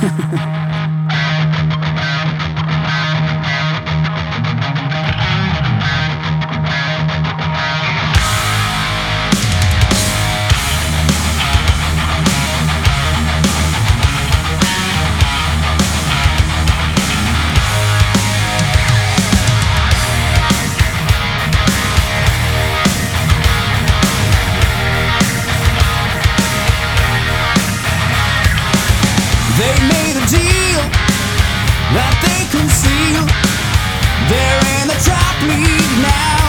They made a deal that they conceal. They're in the top league now.